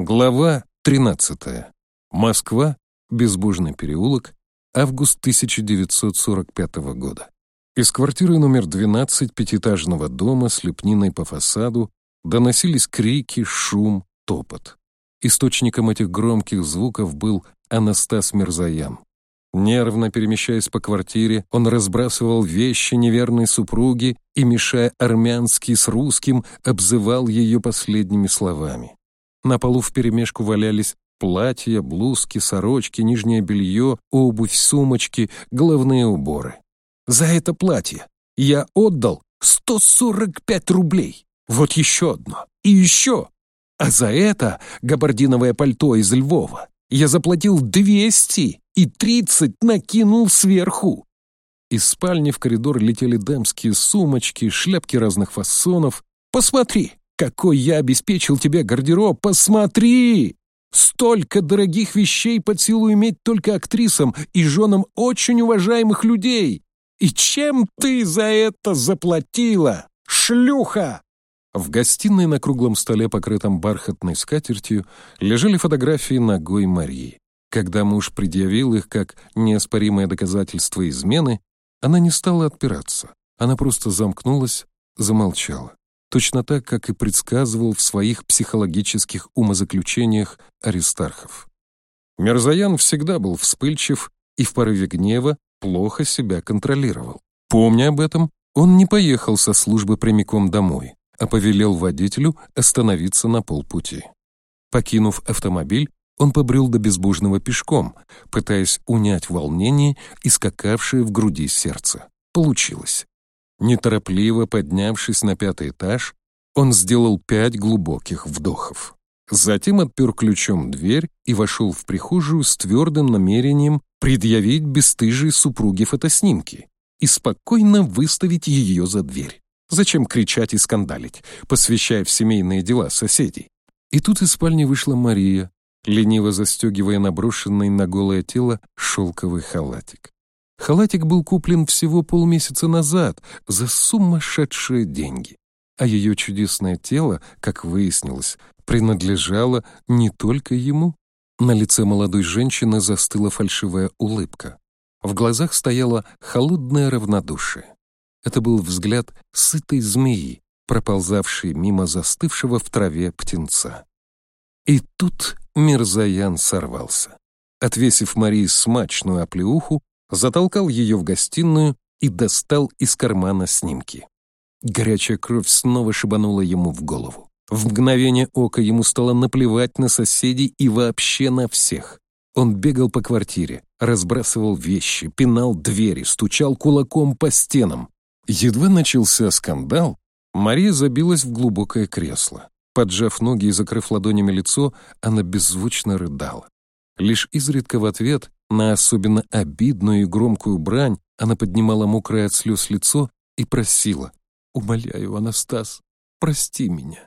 Глава 13. Москва, Безбожный переулок, август 1945 года. Из квартиры номер 12 пятиэтажного дома с лепниной по фасаду доносились крики, шум, топот. Источником этих громких звуков был Анастас Мирзаян. Нервно перемещаясь по квартире, он разбрасывал вещи неверной супруги и, мешая армянский с русским, обзывал ее последними словами. На полу вперемешку валялись платья, блузки, сорочки, нижнее белье, обувь, сумочки, головные уборы. «За это платье я отдал 145 рублей. Вот еще одно. И еще. А за это габардиновое пальто из Львова я заплатил 200 и 30 накинул сверху. Из спальни в коридор летели дамские сумочки, шляпки разных фасонов. «Посмотри, какой я обеспечил тебе гардероб, посмотри! Столько дорогих вещей под силу иметь только актрисам и женам очень уважаемых людей! И чем ты за это заплатила, шлюха?» В гостиной на круглом столе, покрытом бархатной скатертью, лежали фотографии ногой Марии. Когда муж предъявил их как неоспоримое доказательство измены, она не стала отпираться. Она просто замкнулась, замолчала точно так, как и предсказывал в своих психологических умозаключениях Аристархов. Мерзаян всегда был вспыльчив и в порыве гнева плохо себя контролировал. Помня об этом, он не поехал со службы прямиком домой, а повелел водителю остановиться на полпути. Покинув автомобиль, он побрел до безбожного пешком, пытаясь унять волнение и скакавшее в груди сердце. Получилось. Неторопливо поднявшись на пятый этаж, он сделал пять глубоких вдохов. Затем отпер ключом дверь и вошел в прихожую с твердым намерением предъявить бесстыжей супруге фотоснимки и спокойно выставить ее за дверь. Зачем кричать и скандалить, посвящая в семейные дела соседей? И тут из спальни вышла Мария, лениво застегивая наброшенный на голое тело шелковый халатик. Халатик был куплен всего полмесяца назад за сумасшедшие деньги. А ее чудесное тело, как выяснилось, принадлежало не только ему. На лице молодой женщины застыла фальшивая улыбка. В глазах стояло холодное равнодушие. Это был взгляд сытой змеи, проползавшей мимо застывшего в траве птенца. И тут Мирзаян сорвался. Отвесив Марии смачную оплеуху, затолкал ее в гостиную и достал из кармана снимки. Горячая кровь снова шибанула ему в голову. В мгновение ока ему стало наплевать на соседей и вообще на всех. Он бегал по квартире, разбрасывал вещи, пинал двери, стучал кулаком по стенам. Едва начался скандал, Мария забилась в глубокое кресло. Поджав ноги и закрыв ладонями лицо, она беззвучно рыдала. Лишь изредка в ответ на особенно обидную и громкую брань она поднимала мокрое от слез лицо и просила «Умоляю, Анастас, прости меня».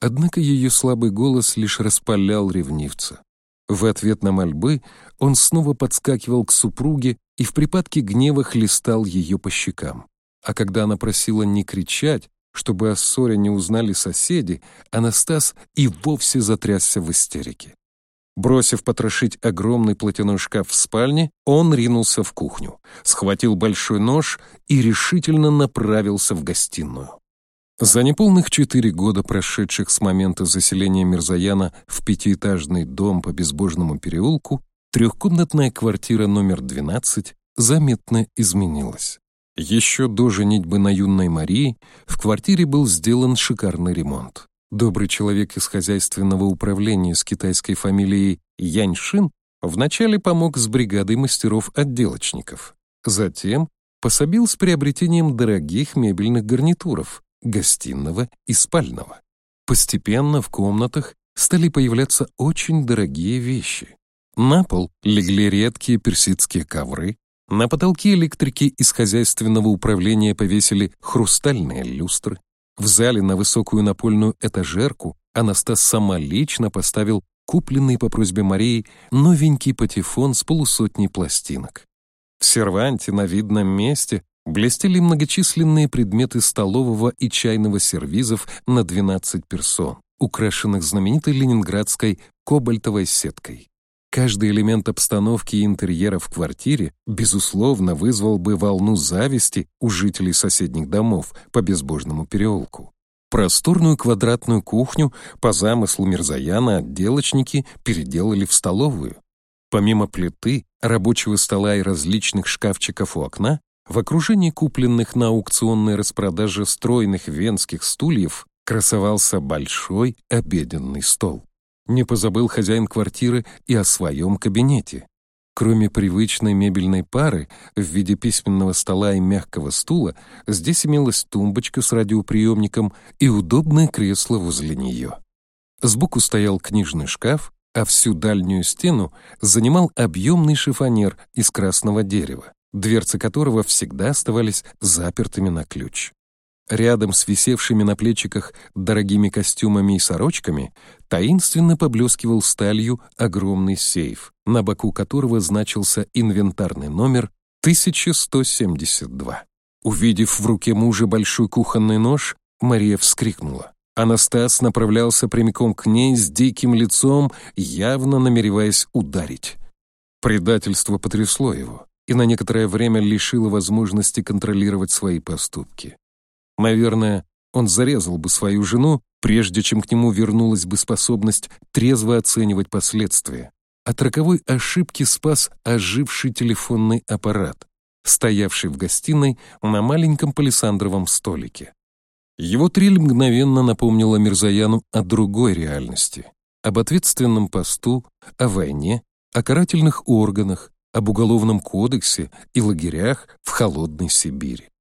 Однако ее слабый голос лишь распалял ревнивца. В ответ на мольбы он снова подскакивал к супруге и в припадке гнева хлестал ее по щекам. А когда она просила не кричать, чтобы о ссоре не узнали соседи, Анастас и вовсе затрясся в истерике. Бросив потрошить огромный платяной шкаф в спальне, он ринулся в кухню, схватил большой нож и решительно направился в гостиную. За неполных четыре года, прошедших с момента заселения Мирзаяна в пятиэтажный дом по Безбожному переулку, трехкомнатная квартира номер 12 заметно изменилась. Еще до женитьбы на юной Марии в квартире был сделан шикарный ремонт. Добрый человек из хозяйственного управления с китайской фамилией Яньшин вначале помог с бригадой мастеров-отделочников. Затем пособил с приобретением дорогих мебельных гарнитуров, гостиного и спального. Постепенно в комнатах стали появляться очень дорогие вещи. На пол легли редкие персидские ковры, на потолке электрики из хозяйственного управления повесили хрустальные люстры, в зале на высокую напольную этажерку Анастас сама лично поставил купленный по просьбе Марии новенький патефон с полусотней пластинок. В серванте на видном месте блестели многочисленные предметы столового и чайного сервизов на 12 персон. украшенных знаменитой ленинградской кобальтовой сеткой. Каждый элемент обстановки и интерьера в квартире, безусловно, вызвал бы волну зависти у жителей соседних домов по безбожному переулку. Просторную квадратную кухню по замыслу Мирзаяна отделочники переделали в столовую. Помимо плиты, рабочего стола и различных шкафчиков у окна, в окружении купленных на аукционной распродаже стройных венских стульев красовался большой обеденный стол. Не позабыл хозяин квартиры и о своем кабинете. Кроме привычной мебельной пары в виде письменного стола и мягкого стула, здесь имелась тумбочка с радиоприемником и удобное кресло возле нее. Сбоку стоял книжный шкаф, а всю дальнюю стену занимал объемный шифонер из красного дерева, дверцы которого всегда оставались запертыми на ключ. Рядом с висевшими на плечиках дорогими костюмами и сорочками таинственно поблескивал сталью огромный сейф, на боку которого значился инвентарный номер 1172. Увидев в руке мужа большой кухонный нож, Мария вскрикнула. Анастас направлялся прямиком к ней с диким лицом, явно намереваясь ударить. Предательство потрясло его и на некоторое время лишило возможности контролировать свои поступки. Наверное, он зарезал бы свою жену, прежде чем к нему вернулась бы способность трезво оценивать последствия. От роковой ошибки спас оживший телефонный аппарат, стоявший в гостиной на маленьком палисандровом столике. Его трель мгновенно напомнила Мирзаяну о другой реальности, об ответственном посту, о войне, о карательных органах, об уголовном кодексе и лагерях в холодной Сибири.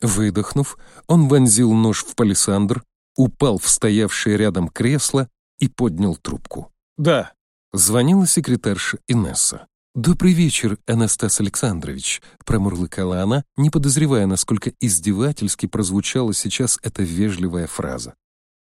Выдохнув, он вонзил нож в палисандр, упал в стоявшее рядом кресло и поднял трубку. «Да», — звонила секретарша Инесса. «Добрый вечер, Анастас Александрович», — промурлыкала она, не подозревая, насколько издевательски прозвучала сейчас эта вежливая фраза.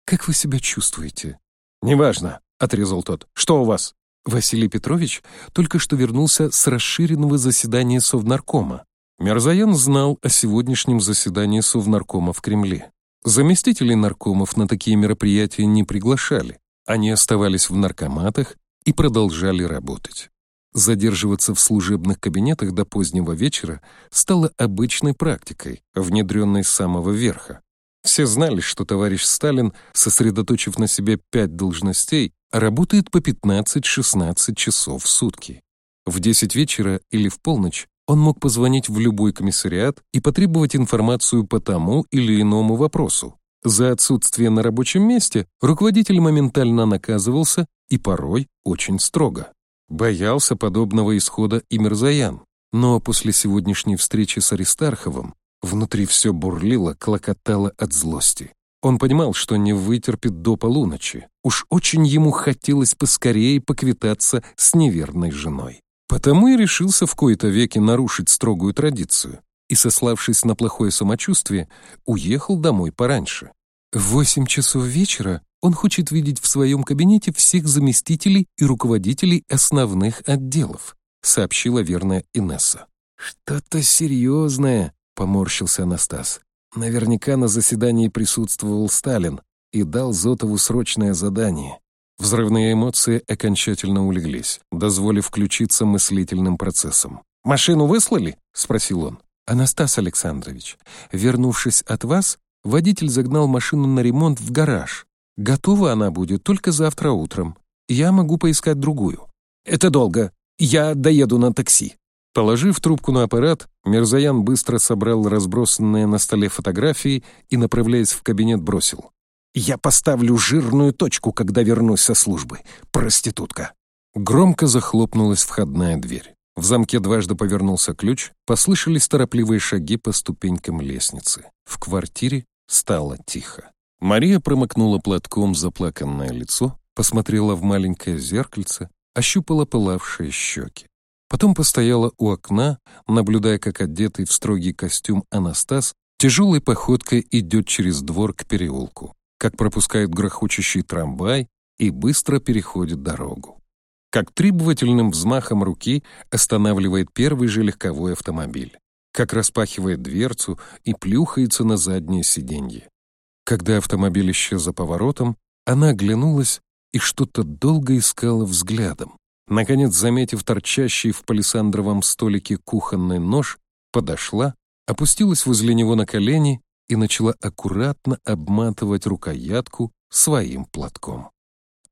«Как вы себя чувствуете?» «Неважно», — отрезал тот. «Что у вас?» Василий Петрович только что вернулся с расширенного заседания Совнаркома. Мирзаян знал о сегодняшнем заседании Совнаркома в Кремле. Заместителей наркомов на такие мероприятия не приглашали. Они оставались в наркоматах и продолжали работать. Задерживаться в служебных кабинетах до позднего вечера стало обычной практикой, внедренной с самого верха. Все знали, что товарищ Сталин, сосредоточив на себе пять должностей, работает по 15-16 часов в сутки. В 10 вечера или в полночь он мог позвонить в любой комиссариат и потребовать информацию по тому или иному вопросу. За отсутствие на рабочем месте руководитель моментально наказывался и порой очень строго. Боялся подобного исхода и Мирзаян, но после сегодняшней встречи с Аристарховым внутри все бурлило, клокотало от злости. Он понимал, что не вытерпит до полуночи. Уж очень ему хотелось поскорее поквитаться с неверной женой. Потому и решился в кои-то веки нарушить строгую традицию и, сославшись на плохое самочувствие, уехал домой пораньше. В восемь часов вечера он хочет видеть в своем кабинете всех заместителей и руководителей основных отделов, сообщила верная Инесса. «Что-то серьезное», — поморщился Анастас. Наверняка на заседании присутствовал Сталин и дал Зотову срочное задание. Взрывные эмоции окончательно улеглись, дозволив включиться мыслительным процессом. «Машину выслали?» — спросил он. «Анастас Александрович, вернувшись от вас, водитель загнал машину на ремонт в гараж. Готова она будет только завтра утром. Я могу поискать другую». «Это долго. Я доеду на такси». Положив трубку на аппарат, Мирзаян быстро собрал разбросанные на столе фотографии и, направляясь в кабинет, бросил. Я поставлю жирную точку, когда вернусь со службы. Проститутка». Громко захлопнулась входная дверь. В замке дважды повернулся ключ, послышались торопливые шаги по ступенькам лестницы. В квартире стало тихо. Мария промокнула платком заплаканное лицо, посмотрела в маленькое зеркальце, ощупала пылавшие щеки. Потом постояла у окна, наблюдая, как одетый в строгий костюм Анастас тяжелой походкой идет через двор к переулку как пропускает грохочущий трамвай и быстро переходит дорогу. Как требовательным взмахом руки останавливает первый же легковой автомобиль. Как распахивает дверцу и плюхается на заднее сиденье. Когда автомобиль исчез за поворотом, Она оглянулась и что-то долго искала взглядом. Наконец, заметив торчащий в палисандровом столике кухонный нож, подошла, опустилась возле него на колени и начала аккуратно обматывать рукоятку своим платком.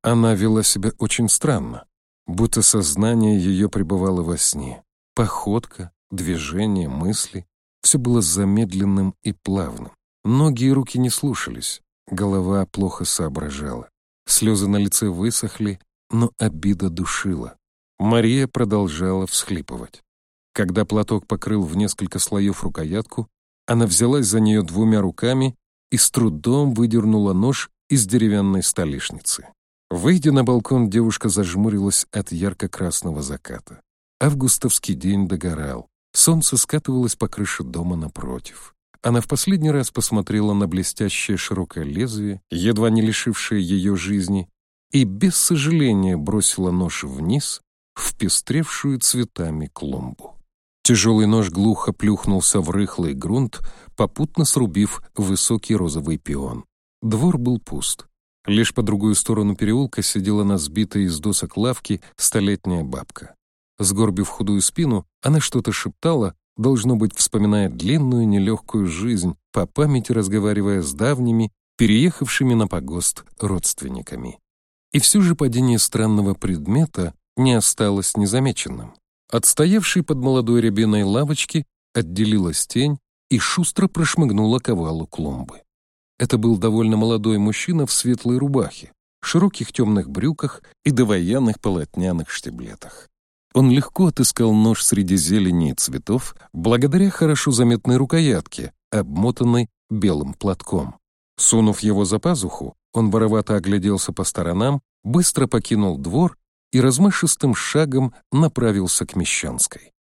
Она вела себя очень странно, будто сознание ее пребывало во сне. Походка, движение, мысли — все было замедленным и плавным. Ноги и руки не слушались, голова плохо соображала. Слезы на лице высохли, но обида душила. Мария продолжала всхлипывать. Когда платок покрыл в несколько слоев рукоятку, она взялась за нее двумя руками и с трудом выдернула нож из деревянной столешницы. Выйдя на балкон, девушка зажмурилась от ярко-красного заката. Августовский день догорал. Солнце скатывалось по крыше дома напротив. Она в последний раз посмотрела на блестящее широкое лезвие, едва не лишившее ее жизни, и без сожаления бросила нож вниз в пестревшую цветами клумбу. Тяжелый нож глухо плюхнулся в рыхлый грунт, попутно срубив высокий розовый пион. Двор был пуст. Лишь по другую сторону переулка сидела на сбитой из досок лавки столетняя бабка. Сгорбив худую спину, она что-то шептала, должно быть, вспоминая длинную нелегкую жизнь, по памяти разговаривая с давними, переехавшими на погост родственниками. И все же падение странного предмета не осталось незамеченным. Отстоявший под молодой рябиной лавочки отделилась тень и шустро прошмыгнула к овалу клумбы. Это был довольно молодой мужчина в светлой рубахе, широких темных брюках и довоенных полотняных штиблетах. Он легко отыскал нож среди зелени и цветов благодаря хорошо заметной рукоятке, обмотанной белым платком. Сунув его за пазуху, он воровато огляделся по сторонам, быстро покинул двор и размашистым шагом направился к Мещанской.